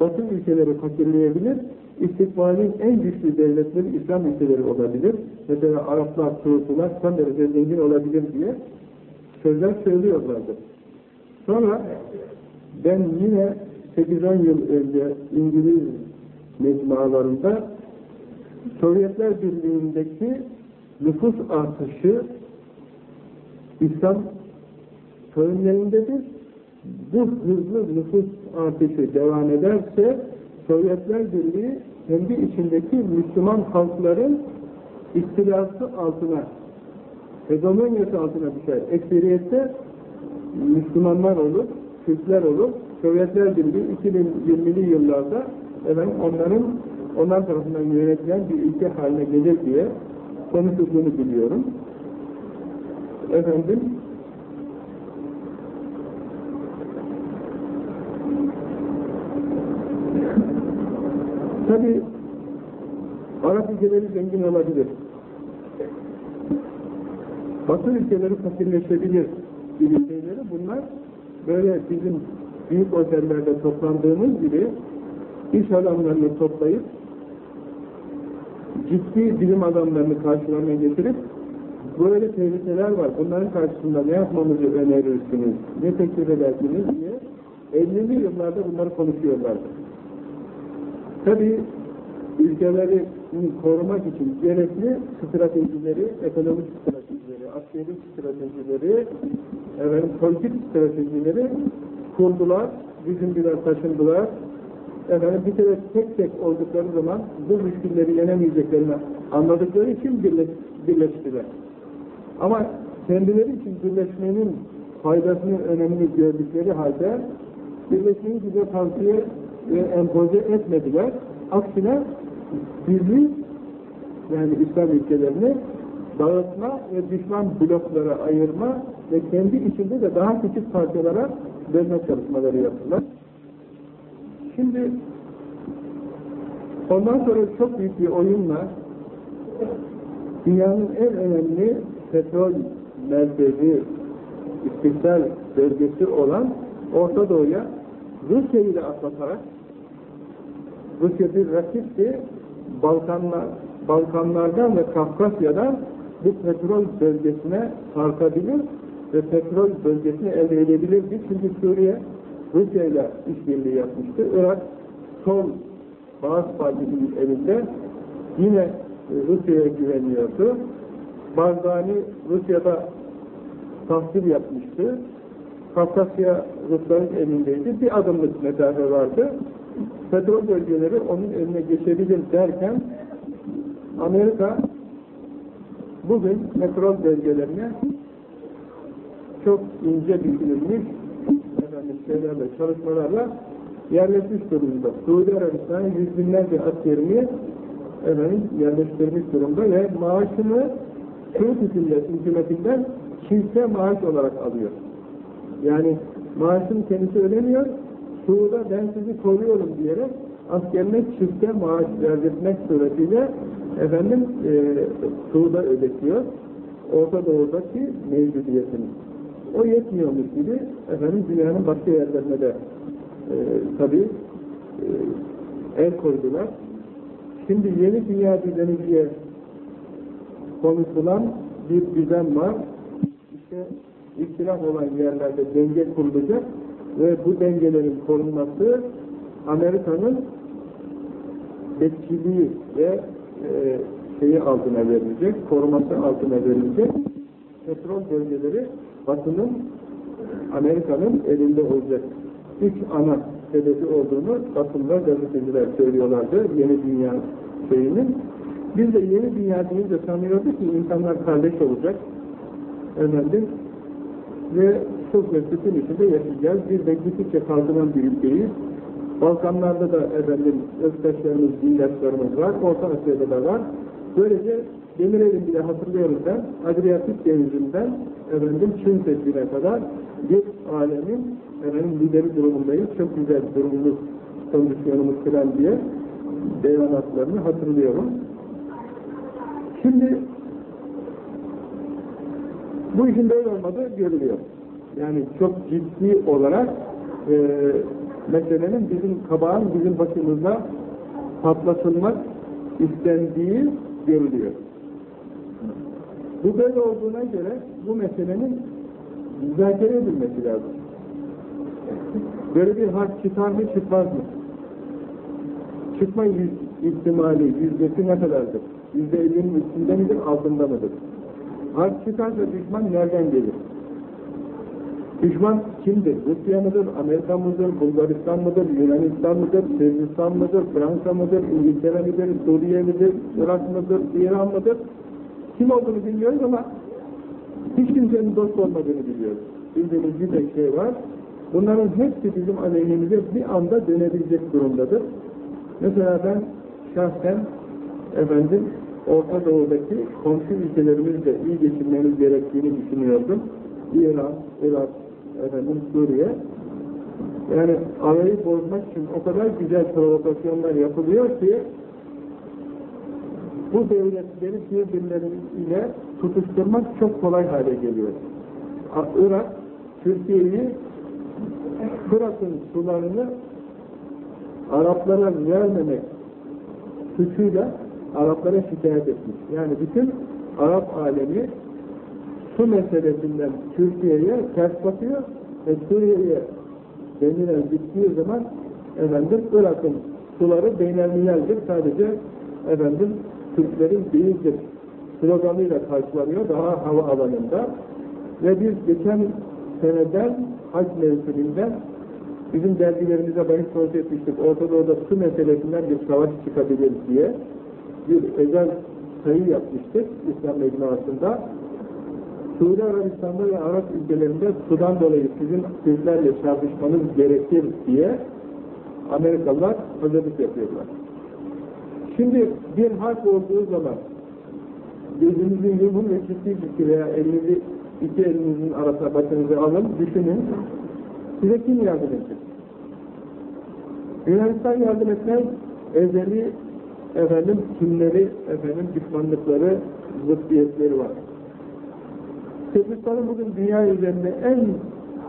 Batı ülkeleri fakirleyebilir. İstikbalin en güçlü devletleri İslam ülkeleri olabilir. Mesela Araplar, Tuğsular son derece zengin olabilir diye sözler söylüyorlardı. Sonra ben yine 8-10 yıl önce İngiliz mecmualarında Sovyetler Birliği'ndeki nüfus artışı İslam Köyünlerindedir. Bu hızlı nüfus artışı devam ederse Sovyetler Birliği kendi içindeki Müslüman halkların istilası altına, hegemonyası altına düşer. Ekseriyette Müslümanlar olur, Türkler olur. Sovyetler Birliği 2020'li yıllarda efendim, onların onlar tarafından yönetilen bir ülke haline gelir diye konuşulduğunu biliyorum. Efendim, tabi Arap ülkeleri zengin olabilir. Batı ülkeleri fakirleşebilir gibi şeyleri bunlar böyle bizim büyük otellerde toplandığımız gibi iş adamlarını toplayıp ciddi bilim adamlarını karşılarına getirip böyle tehlikeler var. Bunların karşısında ne yapmamızı önerirsiniz, ne teklif edersiniz diye 50'li yıllarda bunları konuşuyorlardı. Tabi ülkeleri korumak için gerekli stratejileri, ekonomik stratejileri, askeri stratejileri, efendim, politik stratejileri kurdular, düşündüler, taşındılar. Efendim, bir kere tek tek oldukları zaman bu müşkilleri yenemeyeceklerini anladıkları için birleş, birleştiler. Ama kendileri için birleşmenin faydasını, önemini gördükleri halde birleşmeyi bize tavsiye ve empoze etmediler. Aksine bizi yani İslam ülkelerini dağıtma ve düşman bloklara ayırma ve kendi içinde de daha küçük parçalara bölme çalışmaları yaptılar. Şimdi ondan sonra çok büyük bir oyunla dünyanın en önemli petrol merkezi istikrar bölgesi olan Orta Doğu'ya Rusya ile atlatarak Rusya bir rakipti Balkanlar, Balkanlardan ve Kafkasya'dan bu petrol bölgesine sarkabilir ve petrol bölgesini elde edebilirdi. Çünkü Suriye Rusya ile işbirliği yapmıştı. Irak sol Bağız Partisi'nin elinde yine Rusya'ya güveniyordu. Barzani Rusya'da tahsil yapmıştı. Kafkasya Rusların elindeydi. Bir adımlık mesafe vardı. Petrol bölgeleri onun eline geçebilir derken Amerika bugün petrol bölgelerine çok ince düşünülmüş şeylerle, çalışmalarla yerleşmiş durumda. Suudi Arabistan'ın yüz binlerce askerini efendim, yerleştirmiş durumda ve maaşını Suud hükümetinden çifte maaş olarak alıyor. Yani maaşını kendisi ödemiyor, Suud'a ben sizi koruyorum diyerek askerine çifte maaş verdirmek suretiyle efendim e, Suud'a ödetiyor. Orta Doğu'daki mevcudiyetini. O yetmiyormuş gibi efendim dünyanın başka yerlerine de e, tabi e, el koydular. Şimdi yeni dünya düzeni diye konuşulan bir düzen var. İşte ihtilaf olan yerlerde denge kurulacak ve bu dengelerin korunması Amerika'nın bekçiliği ve e, şeyi altına verilecek, koruması altına verilecek. Petrol bölgeleri Batı'nın, Amerika'nın elinde olacak. Üç ana hedefi olduğunu Batılılar gazeteciler söylüyorlardı yeni dünya şeyinin. Biz de yeni dünya deyince sanıyorduk ki insanlar kardeş olacak. Efendim, ve çok ve sütun içinde yaşayacağız. Bir de gittikçe kalkınan bir ülkeyiz. Balkanlarda da efendim öztaşlarımız, dindaşlarımız var. Orta Asya'da da var. Böylece Demirel'in bile hatırlıyoruz ben, Adriyatik Denizi'nden efendim Çin Seddi'ne kadar bir alemin efendim lideri durumundayız. Çok güzel durumumuz, kondisyonumuz filan diye beyanatlarını hatırlıyorum. Şimdi bu işin böyle olmadığı görülüyor. Yani çok ciddi olarak e, meselenin bizim kabağın bizim başımıza patlatılmak istendiği görülüyor. Bu böyle olduğuna göre bu meselenin müzakere edilmesi lazım. Böyle bir harp çıkar mı çıkmaz mı? Çıkma yüz, ihtimali, yüzdesi ne kadardır? Yüzde ellinin üstünde midir, altında mıdır? Harp çıkarsa düşman nereden gelir? Düşman kimdir? Rusya mıdır, Amerika mıdır, Bulgaristan mıdır, Yunanistan mıdır, Sırbistan mıdır, Fransa mıdır, İngiltere midir, Suriye midir, Irak mıdır, İran mıdır? Kim olduğunu bilmiyoruz ama hiç kimsenin dost olmadığını biliyoruz. Bildiğimiz bir tek şey var. Bunların hepsi bizim aleyhimize bir anda dönebilecek durumdadır. Mesela ben şahsen efendim Orta Doğu'daki komşu ülkelerimizle iyi geçinmemiz gerektiğini düşünüyordum. İran, Irak, efendim Suriye. Yani arayı bozmak için o kadar güzel provokasyonlar yapılıyor ki bu devletleri birbirleriyle tutuşturmak çok kolay hale geliyor. Irak, Türkiye'yi Fırat'ın sularını Araplara vermemek suçuyla Araplara şikayet etmiş. Yani bütün Arap alemi su meselesinden Türkiye'ye ters bakıyor ve Suriye'ye denilen gittiği zaman efendim Irak'ın suları beynelmilerdir. Sadece efendim Türklerin değildir sloganıyla karşılanıyor daha hava alanında ve biz geçen seneden hac mevsiminden bizim dergilerimize bahis konusu etmiştik. Orta Doğu'da su meselesinden bir savaş çıkabilir diye bir özel sayı yapmıştık İslam mecmuasında. Suudi Arabistan'da ve Arap ülkelerinde sudan dolayı sizin sizlerle çarpışmanız gerekir diye Amerikalılar hazırlık yapıyorlar. Şimdi bir harp olduğu zaman gözünüzün ve ciddi ciddi veya elinizi iki elinizin arasına başınızı alın, düşünün. Size kim yardım edecek? Yunanistan yardım etmez, ezeli efendim kimleri, efendim düşmanlıkları, zıddiyetleri var. Sırbistan'ın bugün dünya üzerinde en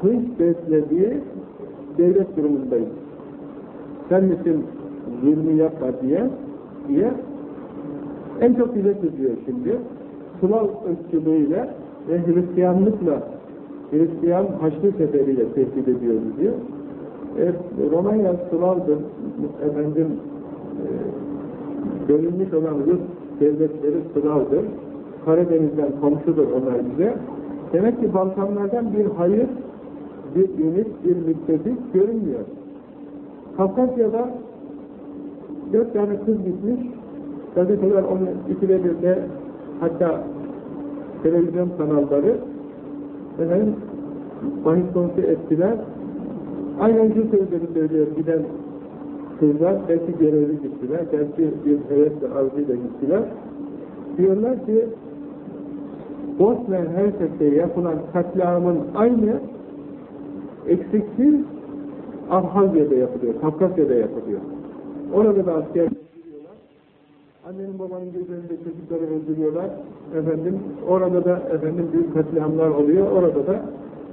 hınç beslediği devlet durumundayız. Sen misin zulmü yapma diye, diye en çok bize kızıyor şimdi. Slav ırkçılığıyla ve Hristiyanlıkla, Hristiyan Haçlı Seferiyle tehdit ediyor diyor. Evet, Romanya Slav'dır, efendim, e, bölünmüş olan Rus devletleri Slav'dır. Karadeniz'den komşudur onlar bize. Demek ki Balkanlardan bir hayır, bir ümit, bir müttefik görünmüyor. Kafkasya'da dört tane kız gitmiş, gazeteler onu ikide birde hatta televizyon kanalları efendim, bahis konusu ettiler. Aynen şu sözleri söylüyor giden kızlar, belki görevli gittiler, belki bir hevesle arzuyla gittiler. Diyorlar ki Bosna Hersek'te yapılan katliamın aynı eksiksiz Abhazya'da yapılıyor, Kafkasya'da yapılıyor. Orada da asker öldürüyorlar. Annenin babanın göz çocukları öldürüyorlar. Efendim, orada da efendim büyük katliamlar oluyor. Orada da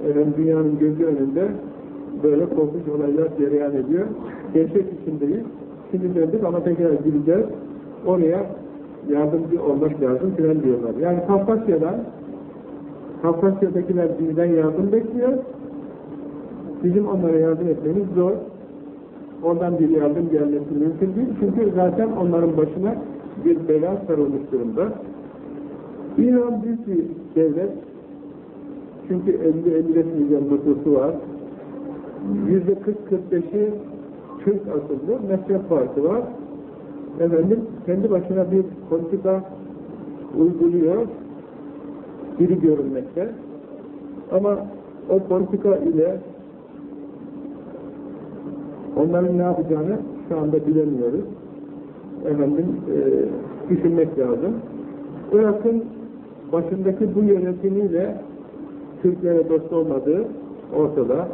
efendim, dünyanın gözü önünde böyle korkunç olaylar cereyan ediyor. Gerçek içindeyiz. Şimdi döndük ama tekrar gideceğiz. Oraya yardımcı olmak lazım filan diyorlar. Yani Kafkasya'dan Kafkasya'dakiler bizden yardım bekliyor. Bizim onlara yardım etmemiz zor. Oradan bir yardım gelmesi mümkün değil. Çünkü zaten onların başına bir bela sarılmış durumda. İran büyük bir devlet. Çünkü 50-55 milyon nüfusu var. Yüzde 40-45'i Türk asıllı, mezhep farkı var. Efendim, kendi başına bir politika uyguluyor, biri görünmekte. Ama o politika ile onların ne yapacağını şu anda bilemiyoruz. Efendim, e, düşünmek lazım. Irak'ın başındaki bu yönetimiyle Türklere dost olmadığı ortada.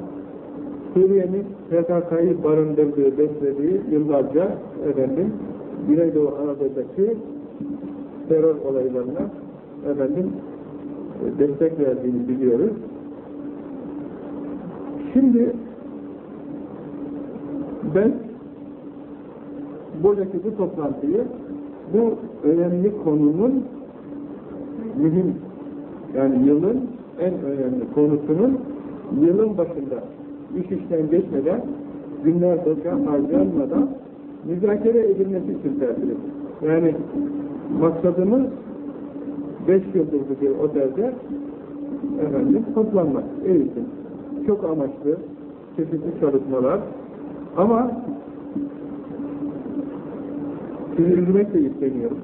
Suriye'nin PKK'yı barındırdığı, beslediği yıllarca efendim Güneydoğu Anadolu'daki terör olaylarına efendim destek verdiğini biliyoruz. Şimdi ben buradaki bu toplantıyı bu önemli konunun mühim yani yılın en önemli konusunun yılın başında iş işten geçmeden günler boşa harcanmadan müzakere edilmesi için tercih Yani maksadımız beş yıldızlı bir otelde efendim toplanmak, eğitim. çok amaçlı çeşitli çalışmalar ama sizi üzmek de istemiyorum.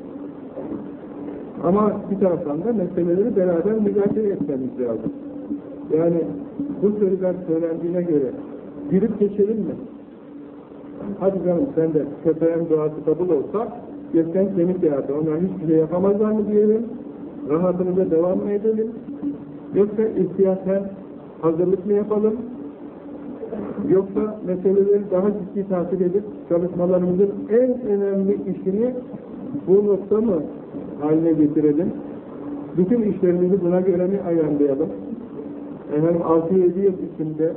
Ama bir taraftan da meseleleri beraber müzakere etmemiz lazım. Yani bu sözler söylendiğine göre girip geçelim mi? Hadi canım sen de köpeğin duası kabul olsa gökten kemik yağdı. Onlar hiçbir şey yapamazlar mı diyelim? Rahatımıza devam mı edelim? Yoksa ihtiyaten hazırlık mı yapalım? Yoksa meseleleri daha ciddi takip edip çalışmalarımızın en önemli işini bu nokta mı haline getirelim? Bütün işlerimizi buna göre mi ayarlayalım? Efendim 6-7 yıl içinde,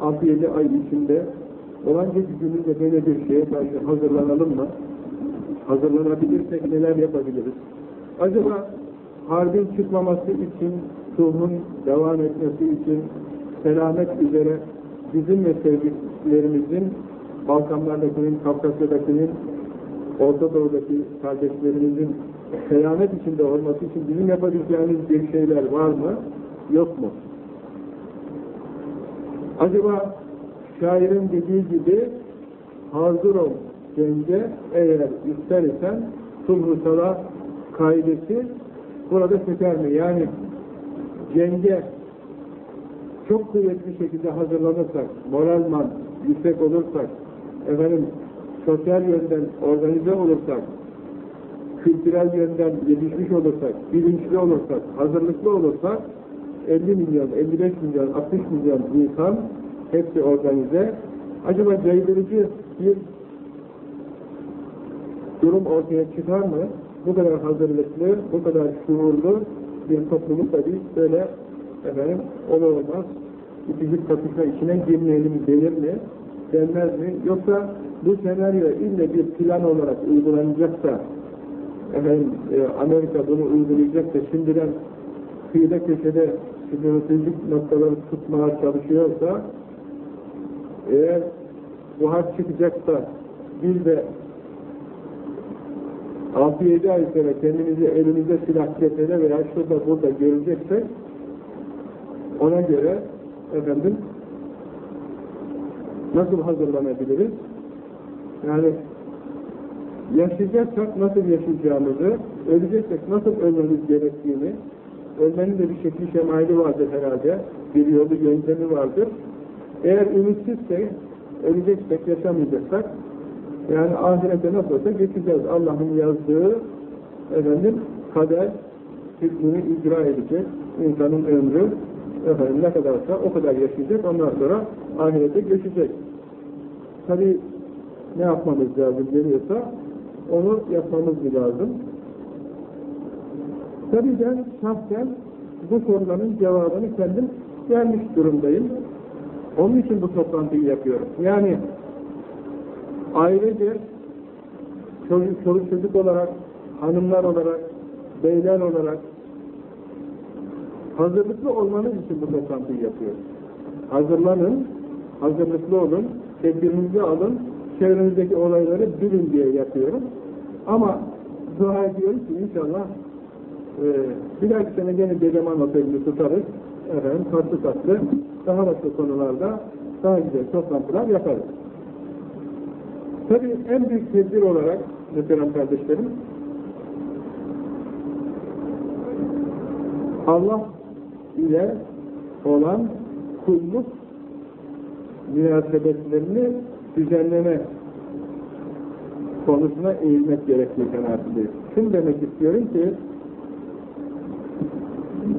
6-7 ay içinde olan gücümüzle böyle bir şeye karşı hazırlanalım mı? Hazırlanabilirsek neler yapabiliriz? Acaba harbin çıkmaması için, sulhun devam etmesi için, selamet üzere bizim ve sevdiklerimizin, Balkanlardakinin, Kafkasya'dakinin, Orta Doğu'daki kardeşlerimizin selamet içinde olması için bizim yapabileceğimiz bir şeyler var mı, yok mu? Acaba şairin dediği gibi hazır ol gence eğer ister isen sulh-u sala kaidesi burada söker mi? Yani cenge çok kuvvetli şekilde hazırlanırsak, moralman yüksek olursak, efendim sosyal yönden organize olursak, kültürel yönden yetişmiş olursak, bilinçli olursak, hazırlıklı olursak, 50 milyon, 55 milyon, 60 milyon insan hepsi organize. Acaba caydırıcı bir durum ortaya çıkar mı? Bu kadar hazırlıklı, bu kadar şuurlu bir toplumu tabii böyle efendim olur olmaz ikilik kapışma içine girmeyelim denir mi? Denmez mi? Yoksa bu senaryo ille bir plan olarak uygulanacaksa efendim e, Amerika bunu uygulayacak da şimdiden kıyıda köşede stratejik noktaları tutmaya çalışıyorsa eğer bu harp çıkacaksa biz de 6-7 ay sonra kendimizi elimizde silah cephede veya şurada burada göreceksek ona göre efendim nasıl hazırlanabiliriz? Yani yaşayacaksak nasıl yaşayacağımızı, öleceksek nasıl ölmemiz gerektiğini, ölmenin de bir şekli şemaili vardır herhalde, bir yolu yöntemi vardır. Eğer ümitsizsek, öleceksek, yaşamayacaksak, yani ahirete nasıl olsa geçeceğiz. Allah'ın yazdığı efendim kader hükmünü icra edecek. insanın ömrü efendim ne kadarsa o kadar yaşayacak. Ondan sonra ahirete geçecek. Tabi ne yapmamız lazım geliyorsa onu yapmamız lazım. Tabi ben şahsen bu soruların cevabını kendim vermiş durumdayım. Onun için bu toplantıyı yapıyorum. Yani ailece çocuk, çocuk çocuk olarak, hanımlar olarak, beyler olarak hazırlıklı olmanız için bu toplantıyı yapıyoruz. Hazırlanın, hazırlıklı olun, tedbirinizi alın, çevrenizdeki olayları bilin diye yapıyorum. Ama dua ediyoruz ki inşallah e, bir dahaki sene gene Dedeman Oteli'ni tutarız. Efendim, tatlı tatlı, daha başka konularda daha güzel toplantılar yaparız. Tabii en büyük tedbir olarak muhterem kardeşlerim Allah ile olan kulluk münasebetlerini düzenleme konusuna eğilmek gerektiği kanaatindeyiz. Şunu demek istiyorum ki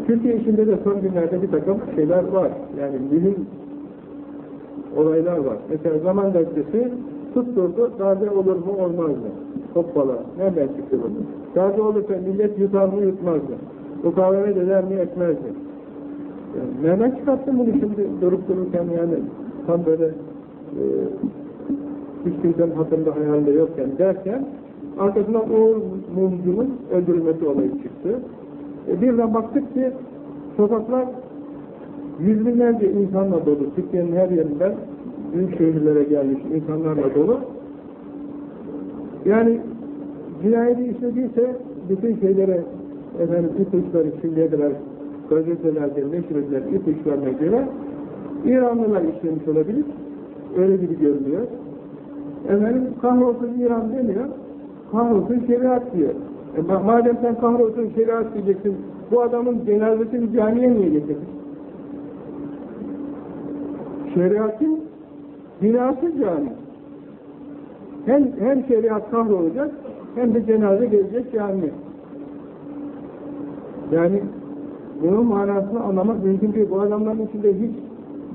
Türkiye içinde de son günlerde bir takım şeyler var. Yani mühim olaylar var. Mesela Zaman Gazetesi tutturdu, darbe olur mu olmaz mı? Hoppala, nereden çıktı bu? Darbe olursa millet yutar mı yutmaz mı? Mukaveme eder mi etmez mi? Yani nereden çıkarttın bunu şimdi durup dururken yani tam böyle e, hiç kimsenin hatırında hayalinde yokken derken arkasından Uğur Mumcu'nun öldürülmesi olayı çıktı. E, birden baktık ki sokaklar yüz binlerce insanla dolu. Türkiye'nin her yerinden büyük şehirlere gelmiş insanlarla dolu. Yani cinayeti işlediyse bütün şeylere efendim şimdiye kadar gazetelerde, neşrediler ipuçlarına göre İranlılar işlemiş olabilir. Öyle gibi görünüyor. Efendim kahrolsun İran demiyor. Kahrolsun şeriat diyor. E, madem sen kahrolsun şeriat diyeceksin, bu adamın cenazesini camiye niye getirdin? Şeriatın binası cami. Hem, hem şeriat kahrolacak, hem de cenaze gelecek cami. Yani bunun manasını anlamak mümkün değil. Bu adamların içinde hiç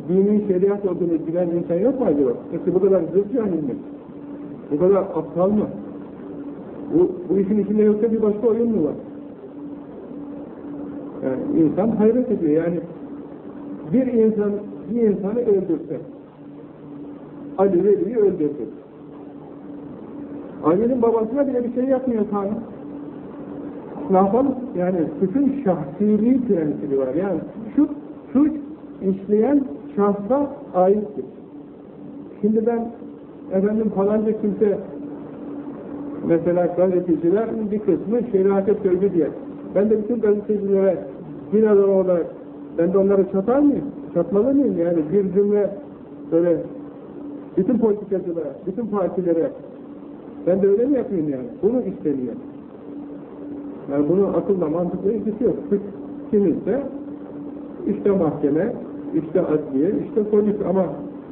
dinin şeriat olduğunu bilen insan yok mu acaba? Peki bu kadar zıt cahil mi? Bu kadar aptal mı? Bu, bu işin içinde yoksa bir başka oyun mu var? Yani insan hayret ediyor. Yani bir insan bir insanı öldürse Ali Veli'yi öldürdü. Ali'nin babasına bile bir şey yapmıyor Tanrı. Yapalım? Yani bütün şahsiliği prensibi var. Yani şu suç işleyen şahsa aittir. Şimdi ben efendim falanca kimse mesela gazeteciler bir kısmı şeriate sövdü diye. Ben de bütün gazetecilere bir adam olarak ben de onları çatar mıyım? Çatmalı mıyım? Yani bir cümle böyle bütün politikacılara, bütün partilere ben de öyle mi yapayım yani? Bunu isteniyor. Yani bunu akılla mantıkla ilgisi yok. Kimizde işte mahkeme, işte adliye, işte polis ama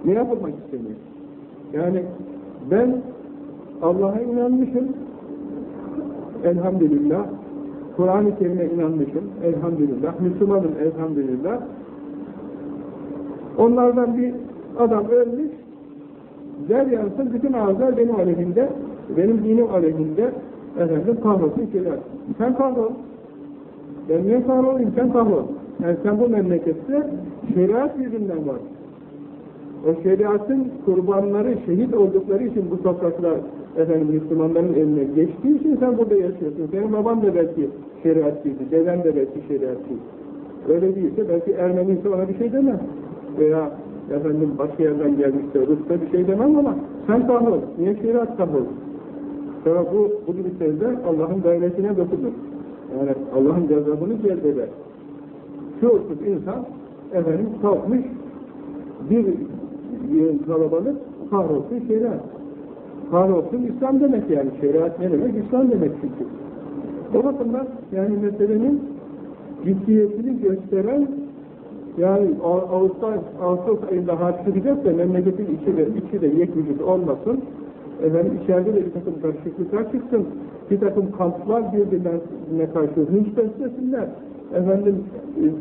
ne yapılmak isteniyor? Yani ben Allah'a inanmışım, elhamdülillah, Kur'an-ı Kerim'e inanmışım, elhamdülillah, Müslümanım elhamdülillah. Onlardan bir adam ölmüş, der yansın, bütün ağızlar benim aleyhimde, benim dinim aleyhinde, efendim kahrolsun şeyler. Sen kahrol. Ben niye kahrolayım? Sen kahrol. Yani sen bu memlekette şeriat yüzünden var. O şeriatın kurbanları, şehit oldukları için bu topraklar efendim Müslümanların eline geçtiği için sen burada yaşıyorsun. Senin baban da belki şeriatçıydı, deden de belki şeriatçıydı. Öyle değilse belki Ermeniyse ona bir şey demem. Veya efendim başka yerden gelmişse Rus'ta bir şey demem ama sen kahrol. Niye şeriat kahrol? Sonra bu, bu gibi sözler Allah'ın gayretine dokunur. Yani Allah'ın gazabını celbeder. Şuursuz insan efendim kalkmış bir kalabalık kahrolsun şeyler. Kahrolsun İslam demek yani. Şeriat ne demek? İslam demek çünkü. O bakımdan yani meselenin ciddiyetini gösteren yani Ağustos, Ağustos ayında harçlayacak da memleketin içi de, içi de yek vücut olmasın. Efendim içeride de bir takım karışıklıklar çıksın. Bir takım kamplar birbirine karşı hınç beslesinler. Efendim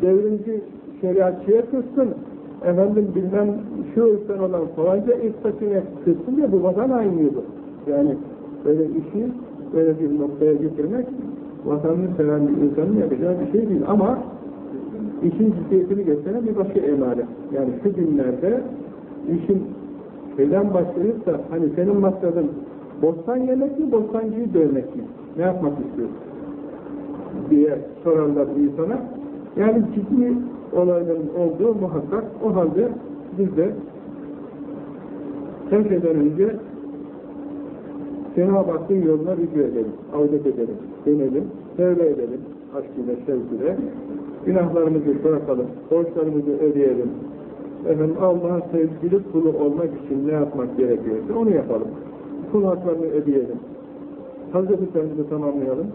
devrimci şeriatçıya kızsın efendim bilmem şu ırktan olan falanca ırktakine kısmı diye bu vatan hainliğidir. Yani böyle işi böyle bir noktaya getirmek vatanını seven bir insanın yapacağı bir şey değil. Ama işin ciddiyetini gösteren bir başka emare. Yani şu günlerde işin şeyden başlayıp da hani senin maksadın bostan yemek mi, bostancıyı dövmek mi? Ne yapmak istiyorsun? diye sorarlar insana. Yani ciddi olayların olduğu muhakkak. O halde biz de şeyden önce Cenab-ı Hakk'ın yoluna rücu edelim, avdet edelim, dönelim, tevbe edelim, aşkıyla, sevgiyle, günahlarımızı bırakalım, borçlarımızı ödeyelim, efendim Allah'ın sevgili kulu olmak için ne yapmak gerekiyorsa onu yapalım. Kul haklarını ödeyelim, hazırlıklarımızı tamamlayalım.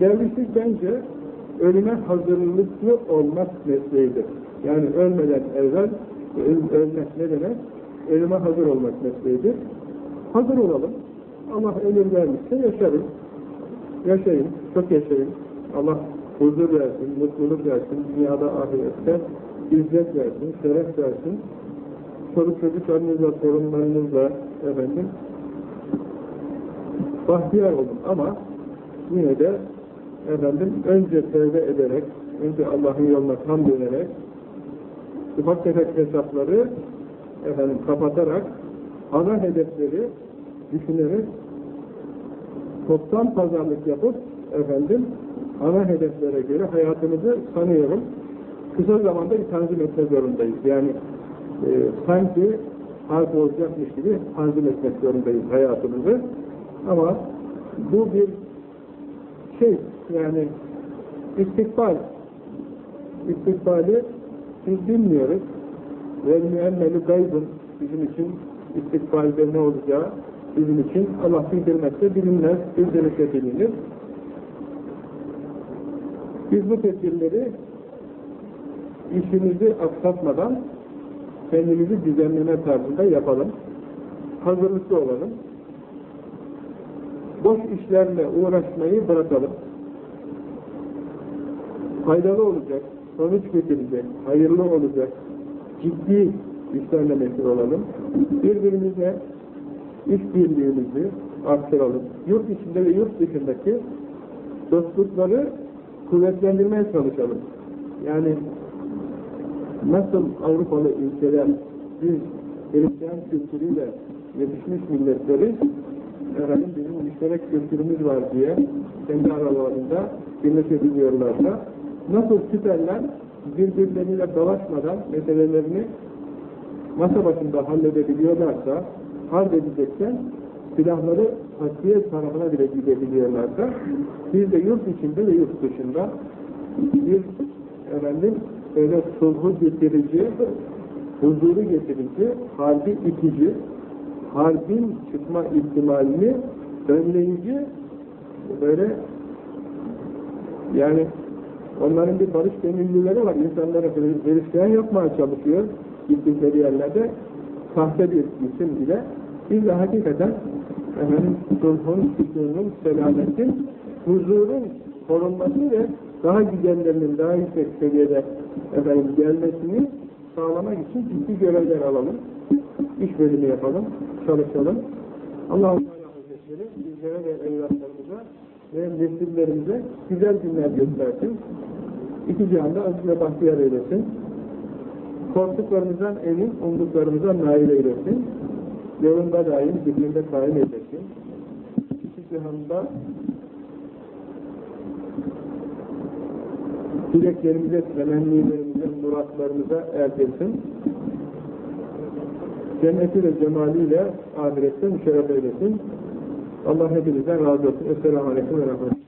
Dervişlik bence ölüme hazırlıklı olmak mesleğidir. Yani ölmeden evvel, öl ölmek ne demek? Ölüme hazır olmak mesleğidir. Hazır olalım. Allah ömür vermişse yaşarız. Yaşayın, çok yaşayın. Allah huzur versin, mutluluk versin, dünyada ahirette izzet versin, şeref versin. Çoluk çocuklarınızla, sorunlarınızla efendim bahtiyar olun ama yine de efendim önce tevbe ederek, önce Allah'ın yoluna tam dönerek, ufak tefek hesapları efendim kapatarak, ana hedefleri düşünerek, toptan pazarlık yapıp, efendim, ana hedeflere göre hayatımızı sanıyorum, kısa zamanda bir tanzim etme zorundayız. Yani e, sanki harp olacakmış gibi tanzim etmek zorundayız hayatımızı. Ama bu bir şey, yani istikbal istikbali biz bilmiyoruz. Ve müemmeli gaybın bizim için istikbalde ne olacağı bizim için Allah bildirmezse bilinmez, bildirirse bilinir. Biz bu tedbirleri işimizi aksatmadan kendimizi düzenleme tarzında yapalım. Hazırlıklı olalım. Boş işlerle uğraşmayı bırakalım. Faydalı olacak, sonuç getirecek, hayırlı olacak, ciddi işlerle meşgul olalım. Birbirimize iş birliğimizi arttıralım. Yurt içinde ve yurt dışındaki dostlukları kuvvetlendirmeye çalışalım. Yani nasıl Avrupalı ülkeler biz Hristiyan kültürüyle yetişmiş milletleri efendim bizim müşterek kültürümüz var diye kendi aralarında birleşebiliyorlarsa nasıl Süperler birbirleriyle dalaşmadan meselelerini masa başında halledebiliyorlarsa halledecekken silahları tasfiye tarafına bile gidebiliyorlarsa biz de yurt içinde ve yurt dışında bir efendim öyle sulhu getirici, huzuru getirici, harbi itici, harbin çıkma ihtimalini önleyici böyle yani onların bir barış gönüllüleri var. İnsanlara Hristiyan yapmaya çalışıyor gittikleri yerlerde sahte bir isim ile biz de hakikaten efendim, sulhun, sükunun, selametin, huzurun korunması ve daha güzellerinin daha yüksek seviyede efendim, gelmesini sağlamak için ciddi görevler alalım. İş bölümü yapalım, çalışalım. Allah-u Teala Hazretleri bizlere ve evlatlarımıza ve nesillerimize güzel günler göstersin. İki cihanda aziz ve bahtiyar eylesin. Korktuklarımızdan emin, umduklarımızdan nail eylesin. Yolunda daim, zikrinde kaim eylesin. İki cihanda dileklerimize, temennilerimize, muratlarımıza erdirsin. Cenneti ve cemaliyle ahirette müşerref eylesin. Allah hepinizden razı olsun. Esselamu Aleyküm ve Rahmetullah.